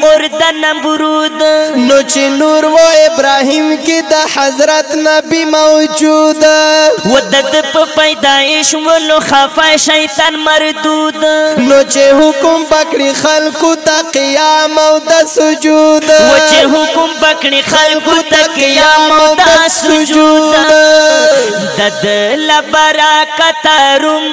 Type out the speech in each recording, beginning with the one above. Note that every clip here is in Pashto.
مور د نمرود نو چې نور و ابراهيم کې د حضرت نبی موجود و د په پیدایش ولو خفا شیطان مردود نو چې حکم پکړي خلقو ته قیام او د سجود و چې حکم پکړي خلقو ته قیام او د سجود د لبرکت روم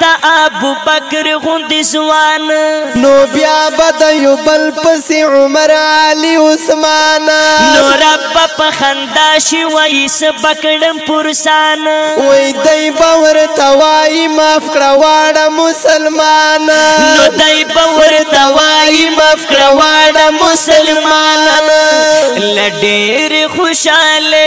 تا ابو بکر غوندې ځوان نو بیا بد یو بل پس عمر علی عثمان نو رب په خندا شي وای سبکړم پرسان وای دای باور توای معاف کړه واړه مسلمان نو دای باور توای معاف کړه واړه مسلمان لډیر خوشاله